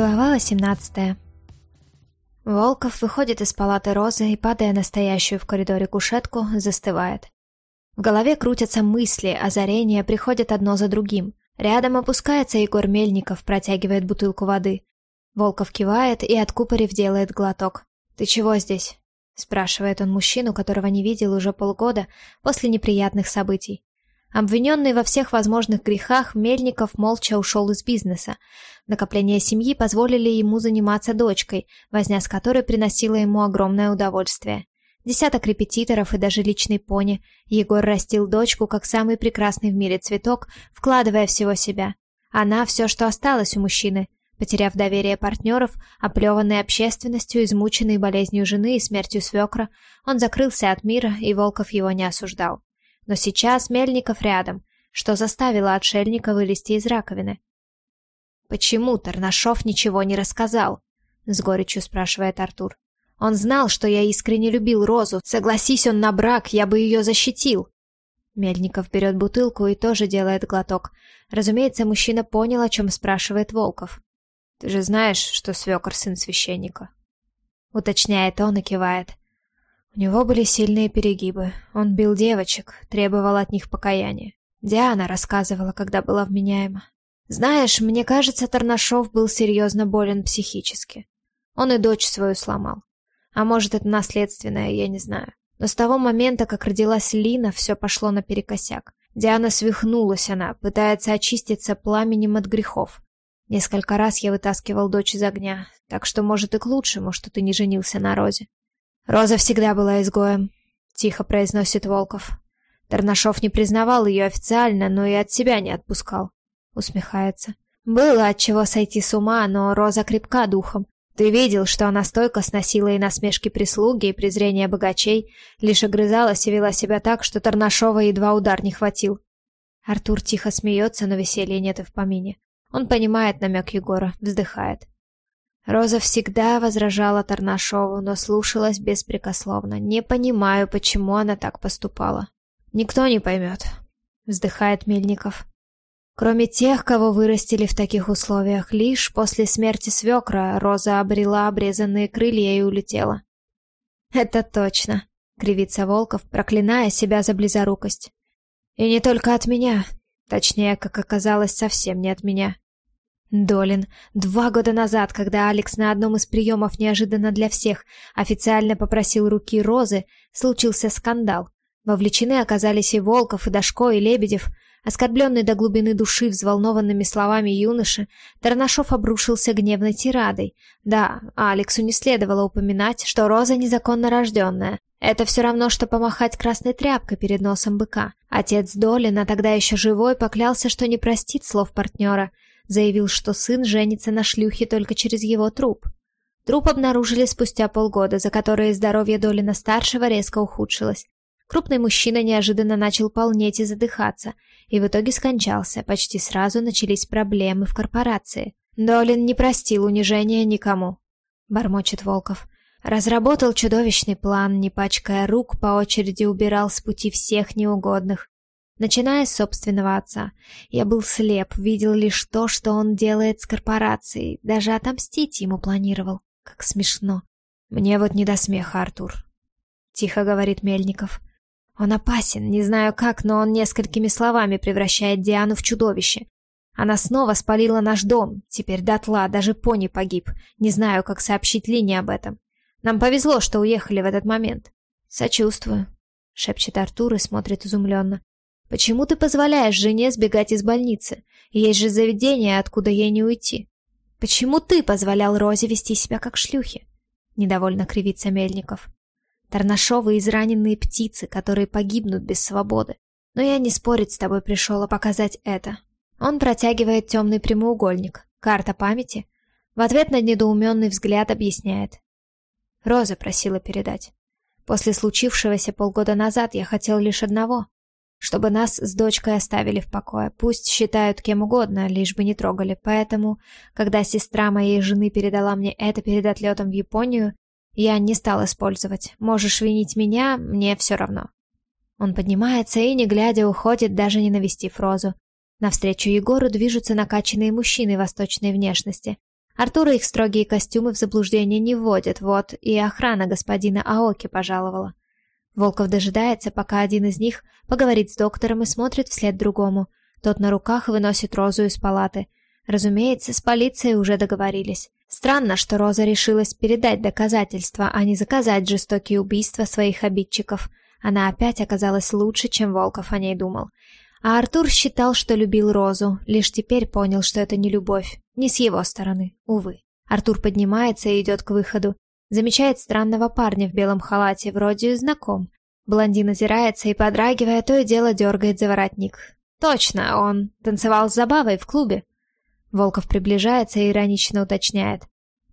Глава 18 Волков выходит из палаты Розы и, падая на стоящую в коридоре кушетку, застывает. В голове крутятся мысли, озарения приходят одно за другим. Рядом опускается Егор Мельников, протягивает бутылку воды. Волков кивает и, откупорив, делает глоток. «Ты чего здесь?» — спрашивает он мужчину, которого не видел уже полгода после неприятных событий. Обвиненный во всех возможных грехах, Мельников молча ушел из бизнеса. Накопления семьи позволили ему заниматься дочкой, возня с которой приносила ему огромное удовольствие. Десяток репетиторов и даже личный пони. Егор растил дочку как самый прекрасный в мире цветок, вкладывая всего себя. Она все, что осталось у мужчины. Потеряв доверие партнеров, оплеванный общественностью, измученный болезнью жены и смертью свекра, он закрылся от мира, и Волков его не осуждал. Но сейчас Мельников рядом, что заставило отшельника вылезти из раковины. «Почему Тарнашов ничего не рассказал?» — с горечью спрашивает Артур. «Он знал, что я искренне любил Розу. Согласись он на брак, я бы ее защитил». Мельников берет бутылку и тоже делает глоток. Разумеется, мужчина понял, о чем спрашивает Волков. «Ты же знаешь, что свекор сын священника?» Уточняет он и кивает. У него были сильные перегибы. Он бил девочек, требовал от них покаяния. Диана рассказывала, когда была вменяема. Знаешь, мне кажется, Тарнашов был серьезно болен психически. Он и дочь свою сломал. А может, это наследственное, я не знаю. Но с того момента, как родилась Лина, все пошло наперекосяк. Диана свихнулась она, пытается очиститься пламенем от грехов. Несколько раз я вытаскивал дочь из огня, так что, может, и к лучшему, что ты не женился на Розе. Роза всегда была изгоем, тихо произносит Волков. Тарнашов не признавал ее официально, но и от себя не отпускал. Усмехается. Было от чего сойти с ума, но Роза крепка духом. Ты видел, что она стойко сносила и насмешки прислуги, и презрение богачей, лишь огрызалась и вела себя так, что Тарнашова едва удар не хватил. Артур тихо смеется, но веселья нет и в помине. Он понимает намек Егора, вздыхает. Роза всегда возражала Тарнашову, но слушалась беспрекословно. Не понимаю, почему она так поступала. Никто не поймет, вздыхает Мельников. Кроме тех, кого вырастили в таких условиях, лишь после смерти свекра Роза обрела обрезанные крылья и улетела. Это точно, кривится Волков, проклиная себя за близорукость. И не только от меня, точнее, как оказалось, совсем не от меня. Долин. Два года назад, когда Алекс на одном из приемов неожиданно для всех официально попросил руки Розы, случился скандал. Вовлечены оказались и Волков, и Дашко, и Лебедев. Оскорбленный до глубины души взволнованными словами юноши, Тарнашов обрушился гневной тирадой. Да, Алексу не следовало упоминать, что Роза незаконно рожденная. Это все равно, что помахать красной тряпкой перед носом быка. Отец Долина, тогда еще живой, поклялся, что не простит слов партнера – заявил, что сын женится на шлюхе только через его труп. Труп обнаружили спустя полгода, за которое здоровье Долина-старшего резко ухудшилось. Крупный мужчина неожиданно начал полнеть и задыхаться, и в итоге скончался. Почти сразу начались проблемы в корпорации. Долин не простил унижения никому. Бормочет Волков. Разработал чудовищный план, не пачкая рук, по очереди убирал с пути всех неугодных начиная с собственного отца. Я был слеп, видел лишь то, что он делает с корпорацией, даже отомстить ему планировал. Как смешно. Мне вот не до смеха, Артур. Тихо говорит Мельников. Он опасен, не знаю как, но он несколькими словами превращает Диану в чудовище. Она снова спалила наш дом, теперь дотла, даже пони погиб. Не знаю, как сообщить Лине об этом. Нам повезло, что уехали в этот момент. Сочувствую, шепчет Артур и смотрит изумленно. Почему ты позволяешь жене сбегать из больницы? Есть же заведение, откуда ей не уйти. Почему ты позволял Розе вести себя как шлюхи? Недовольно кривится Мельников. Тарнашовы израненные птицы, которые погибнут без свободы. Но я не спорить с тобой пришел, а показать это. Он протягивает темный прямоугольник. Карта памяти. В ответ на недоуменный взгляд объясняет. Роза просила передать. После случившегося полгода назад я хотел лишь одного чтобы нас с дочкой оставили в покое. Пусть считают кем угодно, лишь бы не трогали. Поэтому, когда сестра моей жены передала мне это перед отлетом в Японию, я не стал использовать. Можешь винить меня, мне все равно. Он поднимается и, не глядя, уходит, даже не навестив Розу. Навстречу Егору движутся накачанные мужчины восточной внешности. Артура их строгие костюмы в заблуждение не вводят, вот и охрана господина Аоки пожаловала. Волков дожидается, пока один из них поговорит с доктором и смотрит вслед другому. Тот на руках выносит Розу из палаты. Разумеется, с полицией уже договорились. Странно, что Роза решилась передать доказательства, а не заказать жестокие убийства своих обидчиков. Она опять оказалась лучше, чем Волков о ней думал. А Артур считал, что любил Розу, лишь теперь понял, что это не любовь. Не с его стороны, увы. Артур поднимается и идет к выходу. Замечает странного парня в белом халате, вроде знаком. Блондин озирается и, подрагивая, то и дело дергает за воротник. Точно, он танцевал с Забавой в клубе. Волков приближается и иронично уточняет.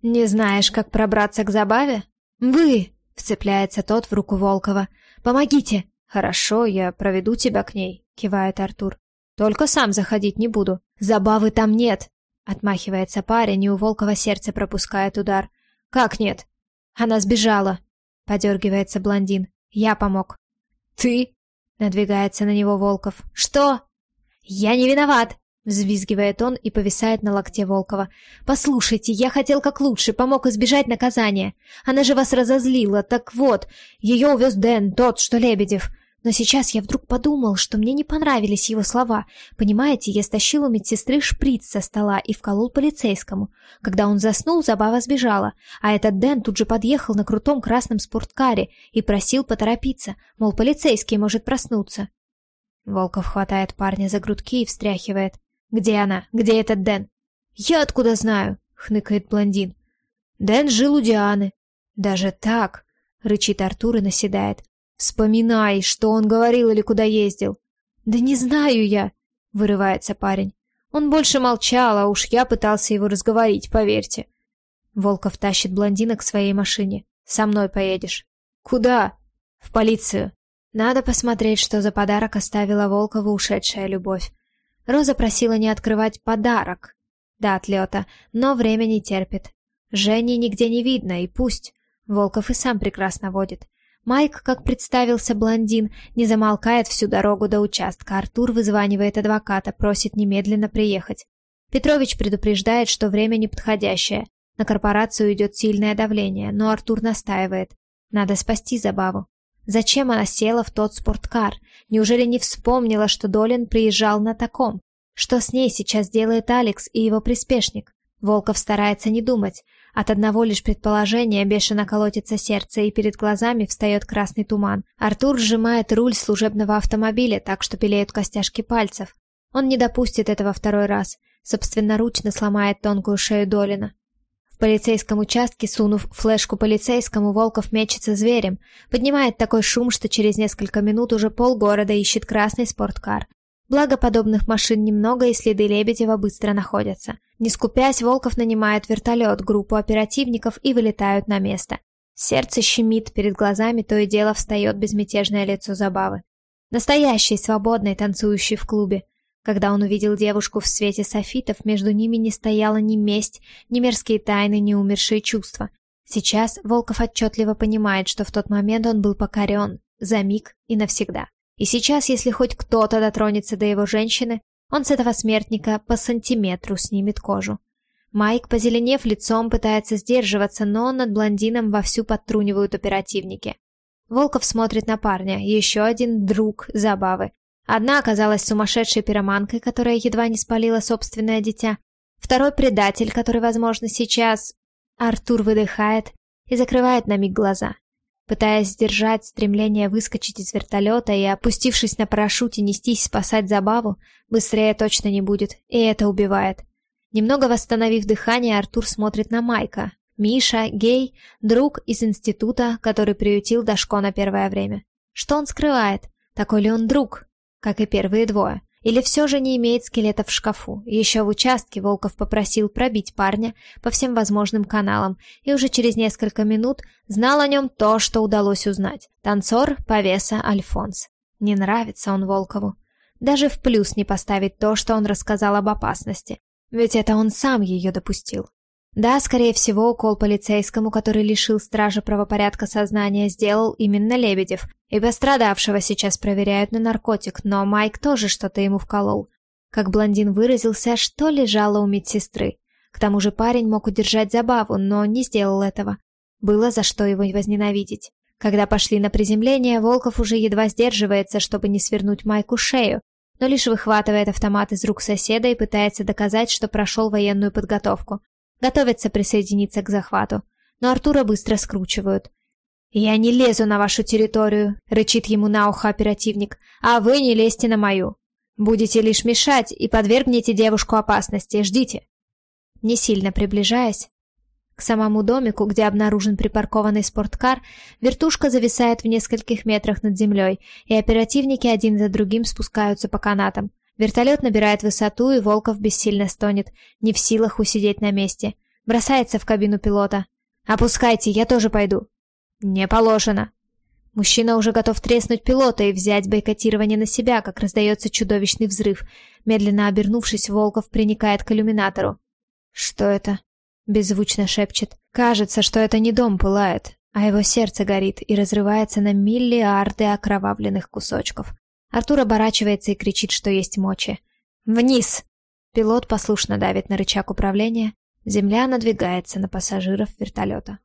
«Не знаешь, как пробраться к Забаве?» «Вы!» — вцепляется тот в руку Волкова. «Помогите!» «Хорошо, я проведу тебя к ней», — кивает Артур. «Только сам заходить не буду. Забавы там нет!» Отмахивается парень, и у Волкова сердце пропускает удар. «Как нет?» Она сбежала. Подергивается блондин. Я помог. Ты? Надвигается на него Волков. Что? Я не виноват. Взвизгивает он и повисает на локте Волкова. «Послушайте, я хотел как лучше, помог избежать наказания. Она же вас разозлила, так вот, ее увез Дэн, тот, что Лебедев. Но сейчас я вдруг подумал, что мне не понравились его слова. Понимаете, я стащил у медсестры шприц со стола и вколол полицейскому. Когда он заснул, забава сбежала, а этот Дэн тут же подъехал на крутом красном спорткаре и просил поторопиться, мол, полицейский может проснуться. Волков хватает парня за грудки и встряхивает. «Где она? Где этот Дэн?» «Я откуда знаю?» — хныкает блондин. «Дэн жил у Дианы». «Даже так?» — рычит Артур и наседает. «Вспоминай, что он говорил или куда ездил». «Да не знаю я», — вырывается парень. Он больше молчал, а уж я пытался его разговорить, поверьте. Волков тащит блондина к своей машине. «Со мной поедешь». «Куда?» «В полицию». Надо посмотреть, что за подарок оставила Волкову ушедшая любовь. Роза просила не открывать подарок до отлета, но время не терпит. Жени нигде не видно, и пусть. Волков и сам прекрасно водит. Майк, как представился блондин, не замолкает всю дорогу до участка. Артур вызванивает адвоката, просит немедленно приехать. Петрович предупреждает, что время неподходящее. На корпорацию идет сильное давление, но Артур настаивает. Надо спасти забаву. Зачем она села в тот спорткар? Неужели не вспомнила, что Долин приезжал на таком? Что с ней сейчас делает Алекс и его приспешник? Волков старается не думать. От одного лишь предположения бешено колотится сердце, и перед глазами встает красный туман. Артур сжимает руль служебного автомобиля так, что пелеют костяшки пальцев. Он не допустит этого второй раз. Собственноручно сломает тонкую шею Долина. В полицейском участке, сунув флешку полицейскому, Волков мечется зверем. Поднимает такой шум, что через несколько минут уже полгорода ищет красный спорткар. Благо подобных машин немного, и следы Лебедева быстро находятся. Не скупясь, Волков нанимает вертолет, группу оперативников и вылетают на место. Сердце щемит, перед глазами то и дело встает безмятежное лицо Забавы. Настоящий, свободный, танцующий в клубе. Когда он увидел девушку в свете софитов, между ними не стояла ни месть, ни мерзкие тайны, ни умершие чувства. Сейчас Волков отчетливо понимает, что в тот момент он был покорен, за миг и навсегда. И сейчас, если хоть кто-то дотронется до его женщины, он с этого смертника по сантиметру снимет кожу. Майк, позеленев лицом, пытается сдерживаться, но над блондином вовсю подтрунивают оперативники. Волков смотрит на парня, еще один друг забавы. Одна оказалась сумасшедшей пироманкой, которая едва не спалила собственное дитя. Второй предатель, который, возможно, сейчас... Артур выдыхает и закрывает на миг глаза. Пытаясь сдержать стремление выскочить из вертолета и, опустившись на парашюте, нестись спасать забаву, быстрее точно не будет, и это убивает. Немного восстановив дыхание, Артур смотрит на Майка. Миша, гей, друг из института, который приютил Дашко на первое время. Что он скрывает? Такой ли он друг, как и первые двое? Или все же не имеет скелета в шкафу? Еще в участке Волков попросил пробить парня по всем возможным каналам, и уже через несколько минут знал о нем то, что удалось узнать. Танцор Повеса Альфонс. Не нравится он Волкову. Даже в плюс не поставить то, что он рассказал об опасности. Ведь это он сам ее допустил. Да, скорее всего, укол полицейскому, который лишил стража правопорядка сознания, сделал именно Лебедев, и пострадавшего сейчас проверяют на наркотик, но Майк тоже что-то ему вколол. Как блондин выразился, что лежало у медсестры. К тому же парень мог удержать забаву, но не сделал этого. Было за что его возненавидеть. Когда пошли на приземление, Волков уже едва сдерживается, чтобы не свернуть Майку шею, но лишь выхватывает автомат из рук соседа и пытается доказать, что прошел военную подготовку. Готовится присоединиться к захвату. Но Артура быстро скручивают. «Я не лезу на вашу территорию», — рычит ему на ухо оперативник, «а вы не лезьте на мою. Будете лишь мешать и подвергнете девушку опасности. Ждите». Не сильно приближаясь, к самому домику, где обнаружен припаркованный спорткар, вертушка зависает в нескольких метрах над землей, и оперативники один за другим спускаются по канатам. Вертолет набирает высоту, и Волков бессильно стонет, не в силах усидеть на месте. Бросается в кабину пилота. «Опускайте, я тоже пойду». «Не положено». Мужчина уже готов треснуть пилота и взять бойкотирование на себя, как раздается чудовищный взрыв. Медленно обернувшись, Волков приникает к иллюминатору. «Что это?» Беззвучно шепчет. Кажется, что это не дом пылает, а его сердце горит и разрывается на миллиарды окровавленных кусочков. Артур оборачивается и кричит, что есть мочи. «Вниз!» Пилот послушно давит на рычаг управления. Земля надвигается на пассажиров вертолета.